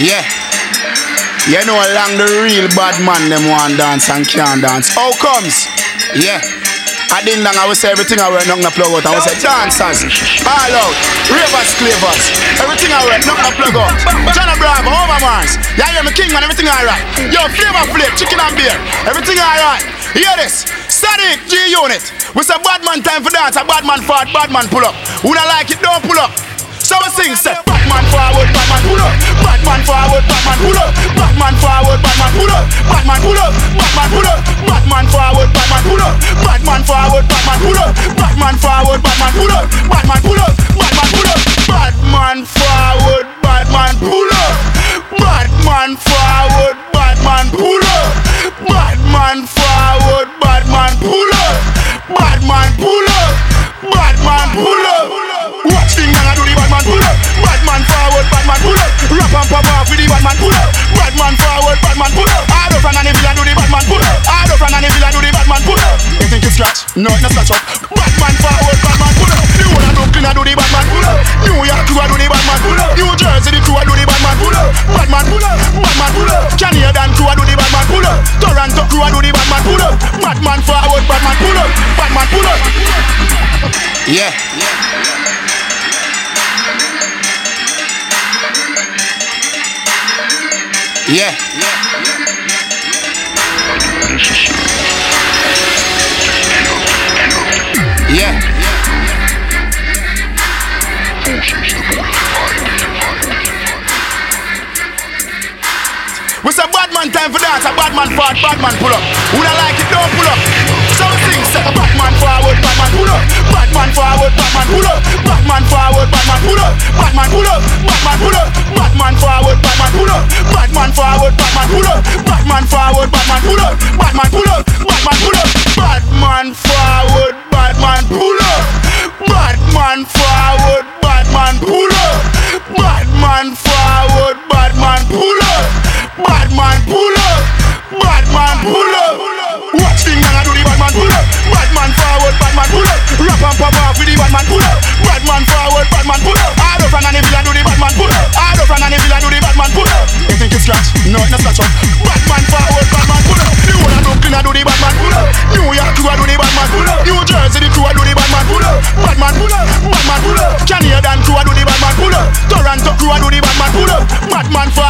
Yeah. You know along the real bad man them want dance and can't dance. How comes? Yeah. I didn't long I will say everything I wear, nothing to plug out. I will say dancers, all out, ravers, clavers, everything I wear, nothing to plug out. John Bravo, Overmars, yeah, you're my king man, everything alright. Yo, flavor flip, chicken and beer, everything alright. Hear this, Static G Unit. We say bad man time for dance, a bad man fart, bad man pull up. Who not like it, don't pull up. So we sing, Batman pull up. Batman forward, Batman pull up. Batman forward, Batman pull up. Batman pull up. Batman pull up. Off with the Batman pull up. Batman forward, Batman pull up. Hard up and the villain do the Batman pull up. Hard up and the villain do the Batman pull up. You think it's scratch? No, it's not scratch up. Batman forward, Batman pull up. New one Brooklyn I do the Batman pull up. New York crew I do the Batman pull up. New Jersey the crew I do the Batman pull up. Batman pull up, Batman pull up. Canadian crew I do the Batman pull up. Toronto crew I do the Batman pull up. Batman forward, Batman pull up. Batman pull up. Yeah. Yeah. Yeah. Yeah. We say bad man time for dance, a bad man fart, bad man pull up. Who not like it, don't pull up. So we sing, say bad man forward, bad man pull up. Bad man forward, bad man pull up. Bad man forward, bad man pull up. Bad man pull up, bad man pull up. Bad man forward, up. Bad man forward, bad man pull up. Bad man forward, bad man pull up. Bad man pull up, bad man pull up. Bad man forward, bad man pull up. Bad man forward, bad man pull up. Bad man forward, bad man pull up. Bad man pull up. Batman, Batman forward, Batman pull up. The whole Brooklyn I do the Batman pull up. New York crew I do the Batman pull up. New Jersey the crew I do the Batman pull up. Batman pull up, Batman pull up. Canadian crew I do the Batman pull up. Toronto crew I do the Batman pull up. Batman forward.